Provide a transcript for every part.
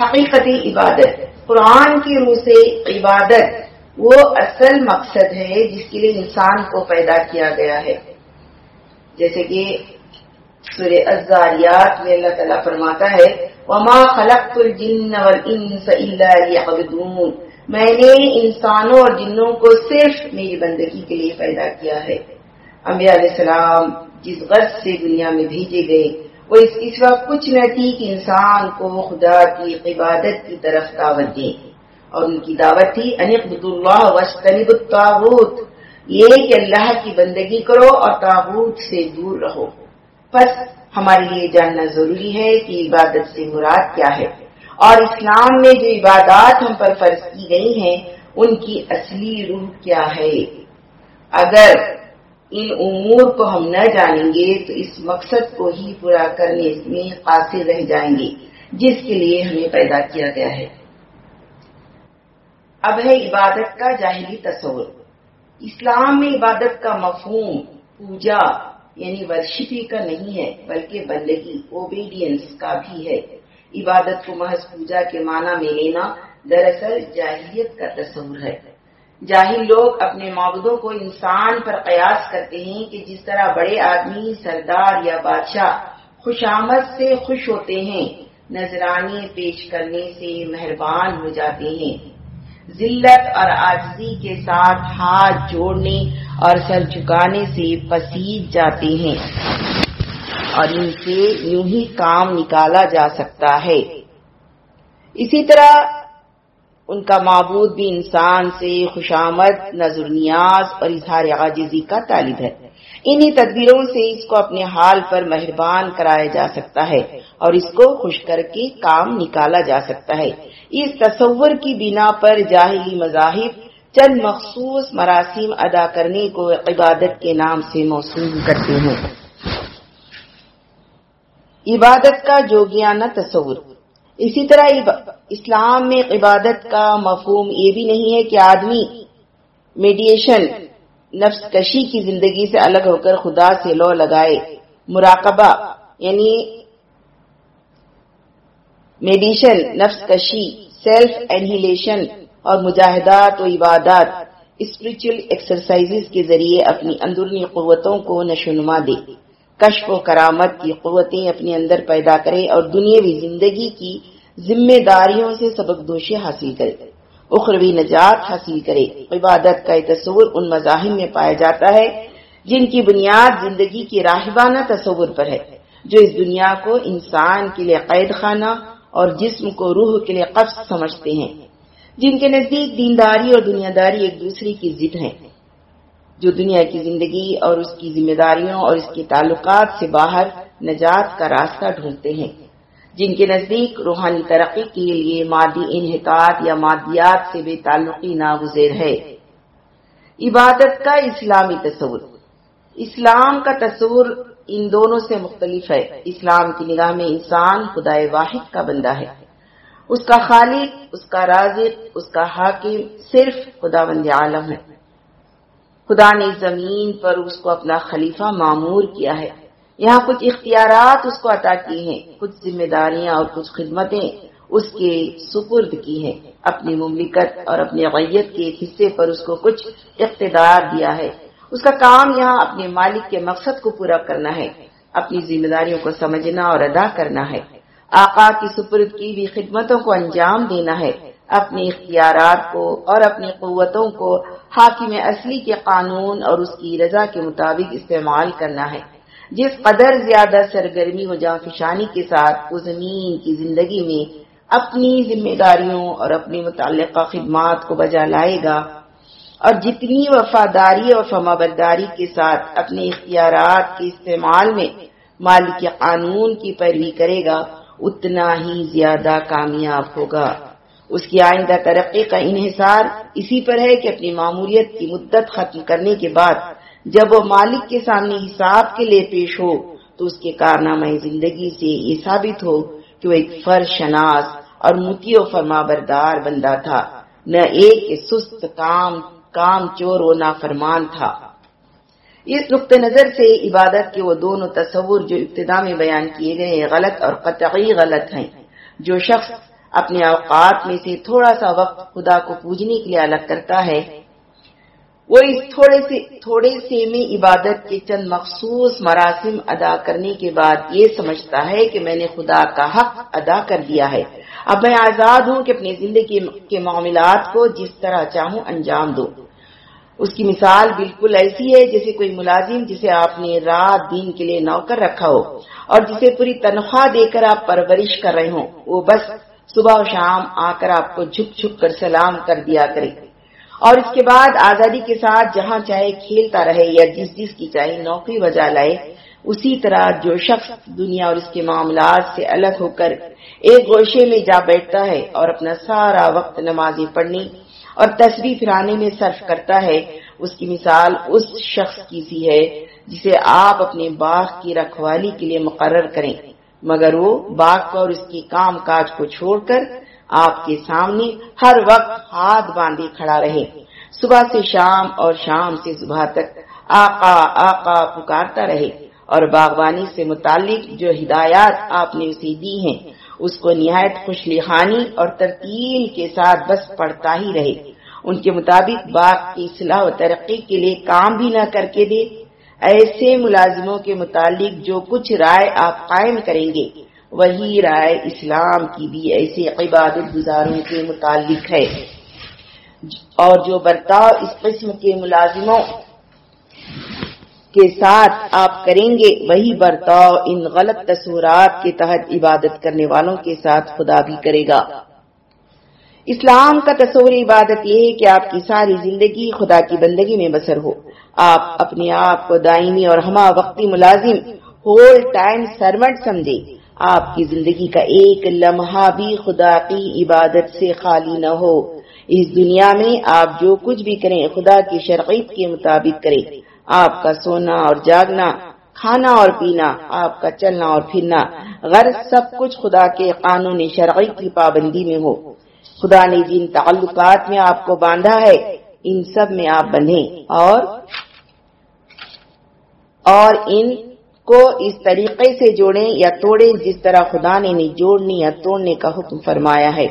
حقیقتی عبادت قرآن کی روح سے عبادت وہ اصل مقصد ہے جس کے لیے انسان کو پیدا کیا گیا ہے۔ جیسے کہ سورہ الزاریات میں اللہ تعالیٰ فرماتا ہے، وما خلقت الجن والانس الا ليعبدون۔ میں نے انسانوں اور جنوں کو صرف میری بندگی کے لیے پیدا کیا ہے۔ انبیاء علیہ السلام جس غرض سے دنیا میں بھیجے گئے وہ اس اس وقت کچھ نہ تھی کہ انسان کو خدا کی عبادت کی طرف دعوت دیں اور ان کی دعوت تھی انبد اللہ وسطنب الطاغوت یہ کہ اللہ کی بندگی کرو اور تاغوت سے دور رہو۔ بس ہمارے لیے جاننا ضروری ہے کہ عبادت سے مراد کیا ہے۔ اور اسلام میں جو عبادات ہم پر فرض کی گئی ہیں، ان کی اصلی روح کیا ہے؟ اگر ان امور کو ہم نہ جانیں گے تو اس مقصد کو ہی پورا کرنے میں قاصر رہ جائیں گے، جس کے لیے ہمیں پیدا کیا گیا ہے۔ اب ہے عبادت کا جاہلی تصور۔ اسلام میں عبادت کا مفہوم پوجا یعنی ورشپی کا نہیں ہے، بلکہ بندگی اوبیڈینس کا بھی ہے۔ عبادت کو محض پوجا کے معنی میں لینا دراصل جاہلیت کا تصور ہے۔ جاہل لوگ اپنے معبودوں کو انسان پر قیاس کرتے ہیں کہ جس طرح بڑے آدمی، سردار یا بادشاہ خوشامد سے خوش ہوتے ہیں، نذرانے پیش کرنے سے مہربان ہو جاتے ہیں۔ ذلت اور آجزی کے ساتھ ہاتھ جوڑنے اور سر جھکانے سے پسیج جاتے ہیں۔ اور ان سے یوں ہی کام نکالا جا سکتا ہے۔ اسی طرح ان کا معبود بھی انسان سے خوشامد نظر نیاز اور اظہار عاجزی کا طالب ہے۔ انہی تدبیروں سے اس کو اپنے حال پر مہربان کرایا جا سکتا ہے اور اس کو خوش کر کے کام نکالا جا سکتا ہے۔ اس تصور کی بنا پر جاہلی مذاہب چند مخصوص مراسم ادا کرنے کو عبادت کے نام سے موصول کرتے ہیں۔ عبادت کا جوگیانہ تصور۔ اسی طرح اسلام میں عبادت کا مفہوم یہ بھی نہیں ہے کہ آدمی میڈیشن نفس کشی کی زندگی سے الگ ہو کر خدا سے لو لگائے، مراقبہ یعنی میڈیشن نفس کشی سیلف انہیلیشن اور مجاہدات و عبادات اسپرچل ایکسرسائز کے ذریعے اپنی اندرونی قوتوں کو نشوونما دے۔ کشف و کرامت کی قوتیں اپنے اندر پیدا کرے اور دنیاوی زندگی کی ذمہ داریوں سے سبق دوشی حاصل کرے۔ اخروی نجات حاصل کرے۔ عبادت کا تصور ان مذاہب میں پایا جاتا ہے جن کی بنیاد زندگی کی راہبانہ تصور پر ہے، جو اس دنیا کو انسان کے لیے قید خانہ اور جسم کو روح کے لیے قبض سمجھتے ہیں۔ جن کے نزدیک دینداری اور دنیا داری ایک دوسرے کی ضد ہیں۔ جو دنیا کی زندگی اور اس کی ذمہ داریوں اور اس کے تعلقات سے باہر نجات کا راستہ ڈھونڈتے ہیں۔ جن کے نزدیک روحانی ترقی کے لیے مادی انحطاط یا مادیات سے بے تعلقی ناگزیر ہے۔ عبادت کا اسلامی تصور۔ اسلام کا تصور ان دونوں سے مختلف ہے۔ اسلام کی نگاہ میں انسان خدا واحد کا بندہ ہے۔ اس کا خالق، اس کا رازق، اس کا حاکم صرف خدا بند عالم ہے۔ خدا نے زمین پر اس کو اپنا خلیفہ معمور کیا ہے۔ یہاں کچھ اختیارات اس کو عطا کی ہیں، کچھ ذمہ داریاں اور کچھ خدمتیں اس کے سپرد کی ہیں۔ اپنی مملکت اور اپنی غیت کے ایک حصے پر اس کو کچھ اقتدار دیا ہے۔ اس کا کام یہاں اپنے مالک کے مقصد کو پورا کرنا ہے۔ اپنی ذمہ داریوں کو سمجھنا اور ادا کرنا ہے۔ آقا کی سپرد کی بھی خدمتوں کو انجام دینا ہے۔ اپنے اختیارات کو اور اپنی قوتوں کو حاکم اصلی کے قانون اور اس کی رضا کے مطابق استعمال کرنا ہے۔ جس قدر زیادہ سرگرمی و جان فشانی کے ساتھ وہ زمین کی زندگی میں اپنی ذمہ داریوں اور اپنی متعلقہ خدمات کو بجا لائے گا اور جتنی وفاداری اور فما برداری کے ساتھ اپنے اختیارات کے استعمال میں مالک قانون کی پیروی کرے گا، اتنا ہی زیادہ کامیاب ہوگا۔ اس کی آئندہ ترقی کا انحصار اسی پر ہے کہ اپنی معمولیت کی مدت ختم کرنے کے بعد جب وہ مالک کے سامنے حساب کے لیے پیش ہو، تو اس کے کارنامہ زندگی سے یہ ثابت ہو کہ وہ ایک فر شناس اور متی و فرما بردار بندہ تھا۔ نہ ایک سست کام کام چور و نافرمان تھا۔ اس نقطۂ نظر سے عبادت کے وہ دونوں تصور جو ابتدا میں بیان کیے گئے غلط اور قطعی غلط ہیں۔ جو شخص اپنے اوقات میں سے تھوڑا سا وقت خدا کو پوجنے کے لیے الگ کرتا ہے وہ اس تھوڑے سے تھوڑے سے میں عبادت کے چند مخصوص مراسم ادا کرنے کے بعد یہ سمجھتا ہے کہ میں نے خدا کا حق ادا کر دیا ہے۔ اب میں آزاد ہوں کہ اپنی زندگی کے معاملات کو جس طرح چاہوں انجام دوں۔ اس کی مثال بالکل ایسی ہے جیسے کوئی ملازم جسے آپ نے رات دن کے لیے نوکر رکھا ہو اور جسے پوری تنخواہ دے کر آپ پرورش کر رہے ہوں۔ وہ بس صبح و شام آ کر آپ کو جھک جھک کر سلام کر دیا کرے۔ اور اس کے بعد آزادی کے ساتھ جہاں چاہے کھیلتا رہے یا جس جس کی چاہے نوکری بجا لائے، اسی طرح جو شخص دنیا اور اس کے معاملات سے الگ ہو کر ایک گوشے میں جا بیٹھتا ہے اور اپنا سارا وقت نمازی پڑھنے اور تصویر پھرانے میں صرف کرتا ہے، اس کی مثال اس شخص کی سی ہے جسے آپ اپنے باغ کی رکھوالی کے لیے مقرر کریں، مگر وہ باغ کو اور اس کی کام کاج کو چھوڑ کر آپ کے سامنے ہر وقت ہاتھ باندھے کھڑا رہے۔ صبح سے شام اور شام سے صبح تک آقا آقا پکارتا رہے اور باغبانی سے متعلق جو ہدایات آپ نے اسے دی ہیں، اس کو نہایت خوش لحانی اور ترتیل کے ساتھ بس پڑھتا ہی رہے۔ ان کے مطابق باغ کی اصلاح و ترقی کے لیے کام بھی نہ کر کے دے۔ ایسے ملازموں کے متعلق جو کچھ رائے آپ قائم کریں گے وہی رائے اسلام کی بھی ایسے عبادت گزاروں کے متعلق ہے۔ اور جو برتاؤ اس قسم کے ملازموں کے ساتھ آپ کریں گے، وہی برتاؤ ان غلط تصورات کے تحت عبادت کرنے والوں کے ساتھ خدا بھی کرے گا۔ اسلام کا تصور عبادت یہ ہے کہ آپ کی ساری زندگی خدا کی بندگی میں بسر ہو۔ آپ اپنے آپ کو دائمی اور ہما وقتی ملازم، ہول ٹائم سرونٹ سمجھے آپ کی زندگی کا ایک لمحہ بھی خدا کی عبادت سے خالی نہ ہو۔ اس دنیا میں آپ جو کچھ بھی کریں، خدا کی شرقیت کے مطابق کریں۔ آپ کا سونا اور جاگنا، کھانا اور پینا، آپ کا چلنا اور پھرنا، غرض سب کچھ خدا کے قانون شرعی کی پابندی میں ہو۔ خدا نے جن تعلقات میں آپ کو باندھا ہے، ان سب میں آپ بندھیں اور اور ان کو اس طریقے سے جوڑیں یا توڑیں جس طرح خدا نے نہیں جوڑنے یا توڑنے کا حکم فرمایا ہے۔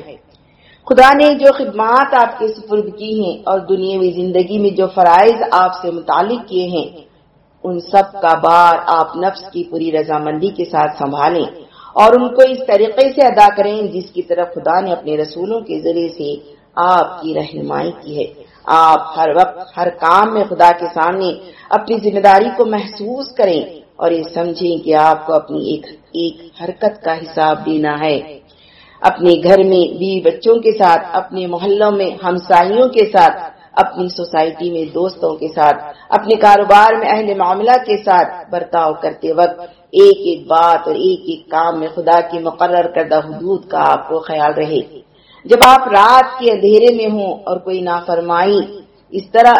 خدا نے جو خدمات آپ کے سپرد کی ہیں اور دنیاوی زندگی میں جو فرائض آپ سے متعلق کیے ہیں، ان سب کا بار آپ نفس کی پوری رضامندی کے ساتھ سنبھالیں اور ان کو اس طریقے سے ادا کریں جس کی طرف خدا نے اپنے رسولوں کے ذریعے سے آپ کی رہنمائی کی ہے۔ آپ ہر وقت، ہر کام میں خدا کے سامنے اپنی ذمہ داری کو محسوس کریں۔ اور یہ سمجھیں کہ آپ کو اپنی ایک ایک حرکت کا حساب دینا ہے۔ اپنے گھر میں بیوی بچوں کے ساتھ، اپنے محلوں میں ہمسائیوں کے ساتھ، اپنی سوسائٹی میں دوستوں کے ساتھ، اپنے کاروبار میں اہل معاملہ کے ساتھ برتاؤ کرتے وقت ایک ایک بات اور ایک ایک کام میں خدا کی مقرر کردہ حدود کا آپ کو خیال رہے۔ جب آپ رات کے اندھیرے میں ہوں اور کوئی نافرمائی اس طرح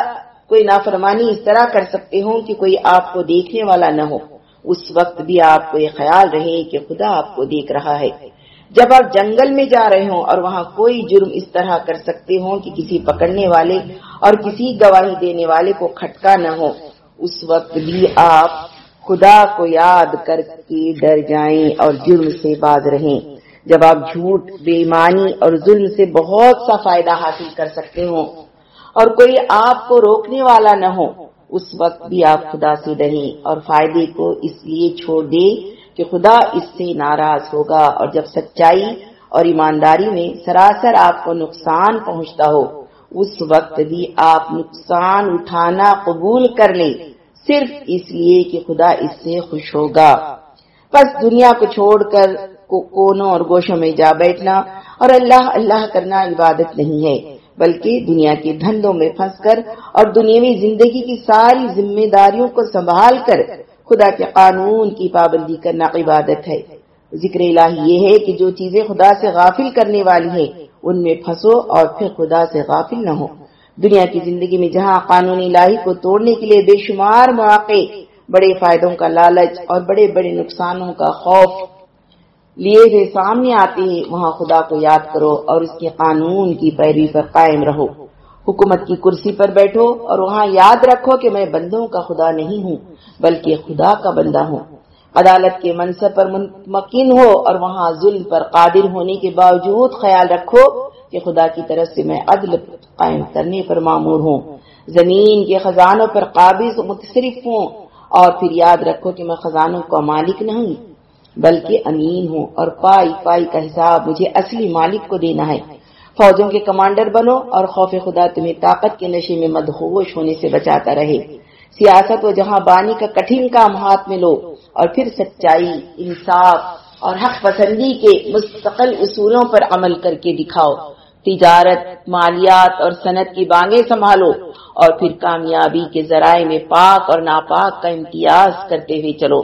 کوئی نافرمانی اس طرح کر سکتے ہوں کہ کوئی آپ کو دیکھنے والا نہ ہو۔ اس وقت بھی آپ کو یہ خیال رہے کہ خدا آپ کو دیکھ رہا ہے۔ جب آپ جنگل میں جا رہے ہوں اور وہاں کوئی جرم اس طرح کر سکتے ہوں کہ کسی پکڑنے والے اور کسی گواہی دینے والے کو کھٹکا نہ ہو، اس وقت بھی آپ خدا کو یاد کر کے ڈر جائیں اور جرم سے باز رہیں۔ جب آپ جھوٹ، بے ایمانی اور ظلم سے بہت سا فائدہ حاصل کر سکتے ہوں۔ اور کوئی آپ کو روکنے والا نہ ہو، اس وقت بھی آپ خدا سے ڈریں اور فائدے کو اس لیے چھوڑ دیں کہ خدا اس سے ناراض ہوگا اور جب سچائی اور ایمانداری میں سراسر آپ کو نقصان پہنچتا ہو، اس وقت بھی آپ نقصان اٹھانا قبول کر لیں۔ صرف اس لیے کہ خدا اس سے خوش ہوگا۔ بس دنیا کو چھوڑ کر کونوں اور گوشوں میں جا بیٹھنا اور اللہ اللہ کرنا عبادت نہیں ہے۔ بلکہ دنیا کے دھندوں میں پھنس کر اور دنیاوی زندگی کی ساری ذمہ داریوں کو سنبھال کر خدا کے قانون کی پابندی کرنا عبادت ہے۔ ذکر الہی یہ ہے کہ جو چیزیں خدا سے غافل کرنے والی ہیں، ان میں پھنسو اور پھر خدا سے غافل نہ ہو۔ دنیا کی زندگی میں جہاں قانون الہی کو توڑنے کے لیے بے شمار مواقع، بڑے فائدوں کا لالچ اور بڑے بڑے نقصانوں کا خوف لیے ہوئے سامنے آتے ہیں، وہاں خدا کو یاد کرو اور اس کے قانون کی پیروی پر قائم رہو۔ حکومت کی کرسی پر بیٹھو اور وہاں یاد رکھو کہ میں بندوں کا خدا نہیں ہوں، بلکہ خدا کا بندہ ہوں۔ عدالت کے منصب پر ممکن ہو اور وہاں ظلم پر قادر ہونے کے باوجود خیال رکھو کہ خدا کی طرف سے میں عدل قائم کرنے پر معمور ہوں۔ زمین کے خزانوں پر قابض متصرف ہوں اور پھر یاد رکھو کہ میں خزانوں کا مالک نہیں۔ بلکہ امین ہوں اور پائی پائی کا حساب مجھے اصلی مالک کو دینا ہے۔ فوجوں کے کمانڈر بنو اور خوف خدا تمہیں طاقت کے نشے میں مدہوش ہونے سے بچاتا رہے۔ سیاست و جہاں بانی کا کٹھن کام ہاتھ میں لو اور پھر سچائی، انصاف اور حق پسندی کے مستقل اصولوں پر عمل کر کے دکھاؤ۔ تجارت، مالیات اور صنعت کی بانگیں سنبھالو۔ اور پھر کامیابی کے ذرائع میں پاک اور ناپاک کا امتیاز کرتے ہوئے چلو۔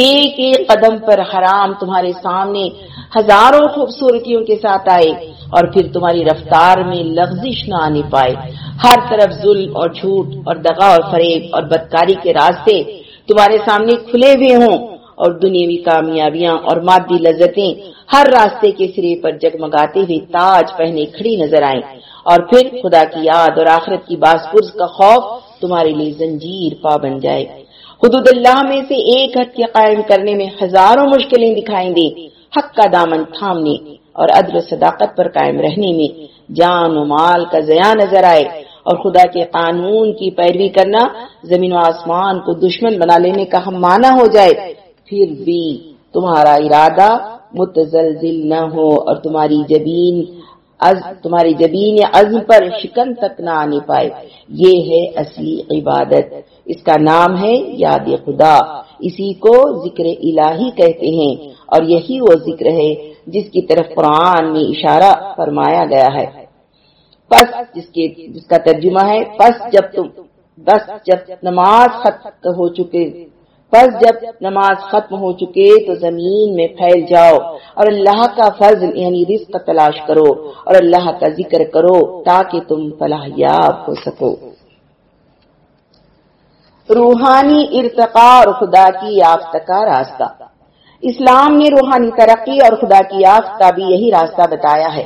ایک ایک قدم پر حرام تمہارے سامنے ہزاروں خوبصورتیوں کے ساتھ آئے اور پھر تمہاری رفتار میں لغزش نہ آنے پائے۔ ہر طرف ظلم اور جھوٹ اور دغا اور فریب اور بدکاری کے راستے تمہارے سامنے کھلے ہوئے ہوں۔ اور دنیاوی کامیابیاں اور مادی لذتیں ہر راستے کے سرے پر جگمگاتے ہوئے تاج پہنے کھڑی نظر آئیں۔ اور پھر خدا کی یاد اور آخرت کی باسپرز کا خوف تمہارے لیے زنجیر پا بن جائے۔ حدود اللہ میں سے ایک حد کے قائم کرنے میں ہزاروں مشکلیں دکھائیں دیں حق کا دامن تھامنے اور عدل و صداقت پر قائم رہنے میں جان و مال کا ضیاع نظر آئے۔ اور خدا کے قانون کی پیروی کرنا زمین و آسمان کو دشمن بنا لینے کا ہم مانا ہو جائے۔ پھر بھی تمہارا ارادہ متزلزل نہ ہو اور تمہاری جبین از تمہاری جبین عزم پر شکن تک نہ آنے پائے۔ یہ ہے اصلی عبادت۔ اس کا نام ہے یاد خدا۔ اسی کو ذکر الہی کہتے ہیں اور یہی وہ ذکر ہے جس کی طرف قرآن میں اشارہ فرمایا گیا ہے۔ پس جس کے جس کا ترجمہ ہے، پس جب تم بس جب نماز ختم ہو چکے بس جب نماز ختم ہو چکے تو زمین میں پھیل جاؤ اور اللہ کا فضل یعنی رزق تلاش کرو اور اللہ کا ذکر کرو تاکہ تم فلاح یاب ہو سکو۔ روحانی ارتقاء اور خدا کی یافت کا راستہ۔ اسلام نے روحانی ترقی اور خدا کی یافت کا بھی یہی راستہ بتایا ہے۔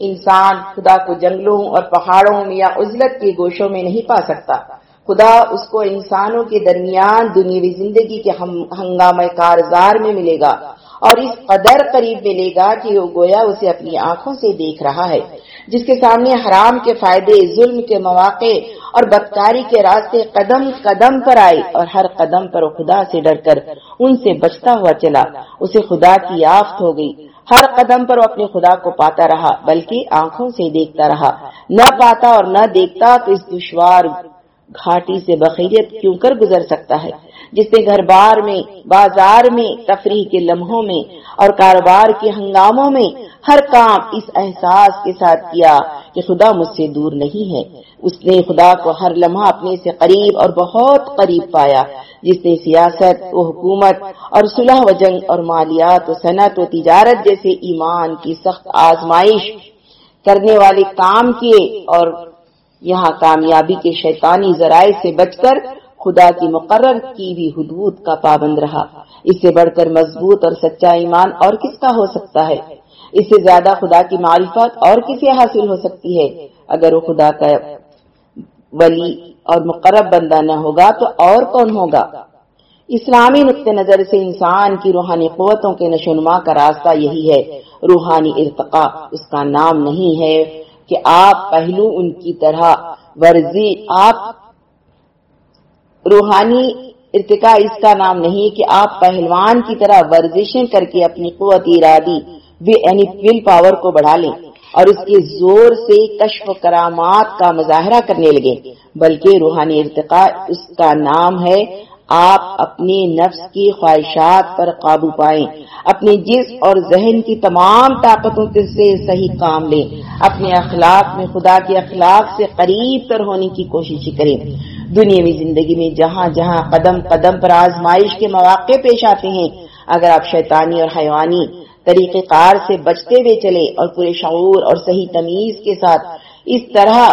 انسان خدا کو جنگلوں اور پہاڑوں میں یا عزلت کے گوشوں میں نہیں پا سکتا۔ خدا اس کو انسانوں کے درمیان دنیاوی زندگی کے ہنگامہ کارزار میں ملے گا اور اس قدر قریب ملے گا کہ وہ گویا اسے اپنی آنکھوں سے دیکھ رہا ہے، جس کے سامنے حرام کے فائدے، ظلم کے مواقع اور بدکاری کے راستے قدم قدم پر آئے اور ہر قدم پر وہ خدا سے ڈر کر ان سے بچتا ہوا چلا۔ اسے خدا کی آفت ہو گئی۔ ہر قدم پر وہ اپنے خدا کو پاتا رہا، بلکہ آنکھوں سے دیکھتا رہا۔ نہ پاتا اور نہ دیکھتا تو اس دشوار گھاٹی سے بخیریت کیوں کر گزر سکتا ہے؟ جس نے گھر بار میں، بازار میں تفریح کے لمحوں میں اور کاروبار کے ہنگاموں میں ہر کام اس احساس کے ساتھ کیا کہ خدا مجھ سے دور نہیں ہے۔ اس نے خدا کو ہر لمحہ اپنے سے قریب اور بہت قریب پایا، جس نے سیاست و حکومت اور صلح و جنگ اور مالیات و صنعت و تجارت جیسے ایمان کی سخت آزمائش کرنے والے کام کیے اور یہاں کامیابی کے شیطانی ذرائع سے بچ کر خدا کی مقرر کی بھی حدود کا پابند رہا۔ اس سے بڑھ کر مضبوط اور سچا ایمان اور کس کا ہو سکتا ہے؟ اس سے زیادہ خدا کی معرفت اور کسے حاصل ہو سکتی ہے؟ اگر وہ خدا کا ولی اور مقرب بندہ نہ ہوگا تو اور کون ہوگا؟ اسلامی نقطۂ نظر سے انسان کی روحانی قوتوں کے نشوونما کا راستہ یہی ہے۔ روحانی ارتقاء اس کا نام نہیں ہے۔ کہ آپ پہلو ان کی طرح ورزی، آپ روحانی ارتقاء اس کا نام نہیں کہ آپ پہلوان کی طرح ورزشیں کر کے اپنی قوت، ارادی یعنی ول پاور کو بڑھا لیں اور اس کے زور سے کشف کرامات کا مظاہرہ کرنے لگے بلکہ روحانی ارتقاء اس کا نام ہے آپ اپنے نفس کی خواہشات پر قابو پائیں۔ اپنے جسم اور ذہن کی تمام طاقتوں سے صحیح کام لیں۔ اپنے اخلاق میں خدا کے اخلاق سے قریب تر ہونے کی کوشش کریں۔ دنیاوی زندگی میں جہاں جہاں قدم قدم پر آزمائش کے مواقع پیش آتے ہیں، اگر آپ شیطانی اور حیوانی طریقہ کار سے بچتے ہوئے چلے اور پورے شعور اور صحیح تمیز کے ساتھ اس طرح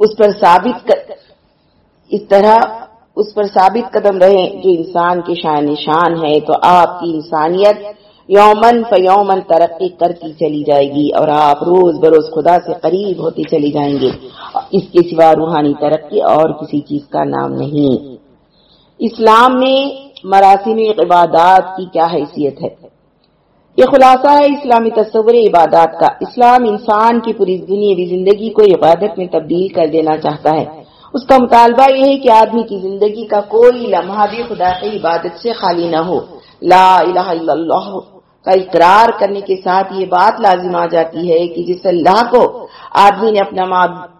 اس پر ثابت اس طرح اس پر ثابت قدم رہے جو انسان کی شان نشان ہے، تو آپ کی انسانیت یومن فیومن ترقی کرتی چلی جائے گی اور آپ روز بروز خدا سے قریب ہوتی چلی جائیں گے۔ اس کے سوا روحانی ترقی اور کسی چیز کا نام نہیں۔ اسلام میں مراسم عبادات کی کیا حیثیت ہے؟ یہ خلاصہ ہے اسلامی تصور عبادات کا۔ اسلام انسان کی پوری دنیاوی زندگی کو عبادت میں تبدیل کر دینا چاہتا ہے۔ اس کا مطالبہ یہ ہے کہ آدمی کی زندگی کا کوئی لمحہ بھی خدا کی عبادت سے خالی نہ ہو۔ لا الہ الا اللہ کا اقرار کرنے کے ساتھ یہ بات لازم آ جاتی ہے کہ جس اللہ کو آدمی نے اپنا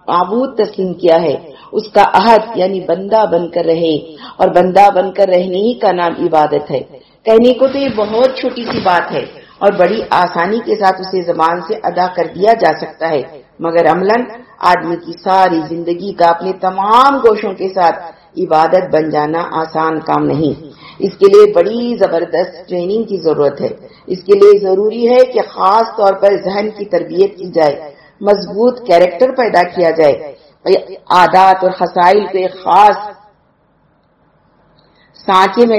معبود تسلیم کیا ہے، اس کا عہد یعنی بندہ بن کر رہے اور بندہ بن کر رہنے ہی کا نام عبادت ہے۔ کہنے کو تو یہ بہت چھوٹی سی بات ہے اور بڑی آسانی کے ساتھ اسے زبان سے ادا کر دیا جا سکتا ہے۔ مگر عملاً آدمی کی ساری زندگی کا اپنے تمام گوشوں کے ساتھ عبادت بن جانا آسان کام نہیں۔ اس کے لیے بڑی زبردست ٹریننگ کی ضرورت ہے۔ اس کے لیے ضروری ہے کہ خاص طور پر ذہن کی تربیت کی جائے، مضبوط کیریکٹر پیدا کیا جائے۔ عادات اور خسائل کو ایک خاص سانچے میں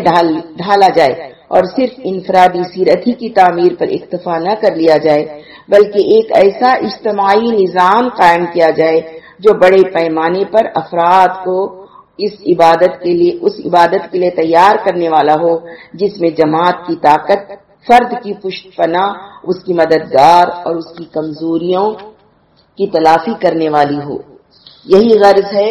ڈھالا جائے۔ اور صرف انفرادی سیرت ہی کی تعمیر پر اکتفا نہ کر لیا جائے، بلکہ ایک ایسا اجتماعی نظام قائم کیا جائے جو بڑے پیمانے پر افراد کو اس عبادت کے لیے، اس عبادت کے لیے تیار کرنے والا ہو، جس میں جماعت کی طاقت، فرد کی پشت پناہ، اس کی مددگار اور اس کی کمزوریوں کی تلافی کرنے والی ہو۔ یہی غرض ہے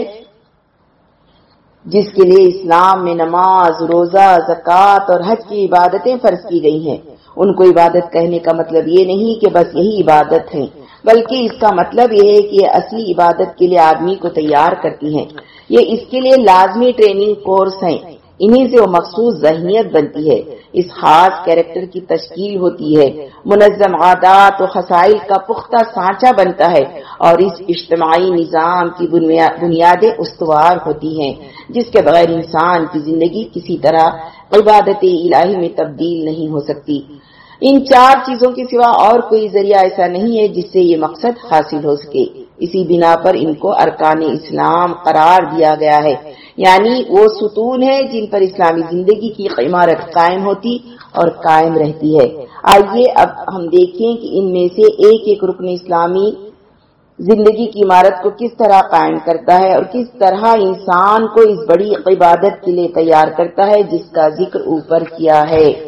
جس کے لیے اسلام میں نماز، روزہ، زکوٰۃ اور حج کی عبادتیں فرض کی گئی ہیں۔ ان کو عبادت کہنے کا مطلب یہ نہیں کہ بس یہی عبادت ہے بلکہ اس کا مطلب یہ ہے کہ یہ اصلی عبادت کے لیے آدمی کو تیار کرتی ہیں۔ یہ اس کے لیے لازمی ٹریننگ کورس ہیں۔ انہی سے وہ مخصوص ذہنیت بنتی ہے۔ اس خاص کیریکٹر کی تشکیل ہوتی ہے۔ منظم عادات و خسائل کا پختہ سانچہ بنتا ہے اور اس اجتماعی نظام کی بنیادیں استوار ہوتی ہیں، جس کے بغیر انسان کی زندگی کسی طرح عبادت الہی میں تبدیل نہیں ہو سکتی۔ ان چار چیزوں کے سوا اور کوئی ذریعہ ایسا نہیں ہے جس سے یہ مقصد حاصل ہو سکے۔ اسی بنا پر ان کو ارکان اسلام قرار دیا گیا ہے۔ یعنی وہ ستون ہے جن پر اسلامی زندگی کی عمارت قائم ہوتی اور قائم رہتی ہے۔ آئیے اب ہم دیکھیں کہ ان میں سے ایک ایک رکن اسلامی زندگی کی عمارت کو کس طرح قائم کرتا ہے اور کس طرح انسان کو اس بڑی عبادت کے لیے تیار کرتا ہے جس کا ذکر اوپر کیا ہے۔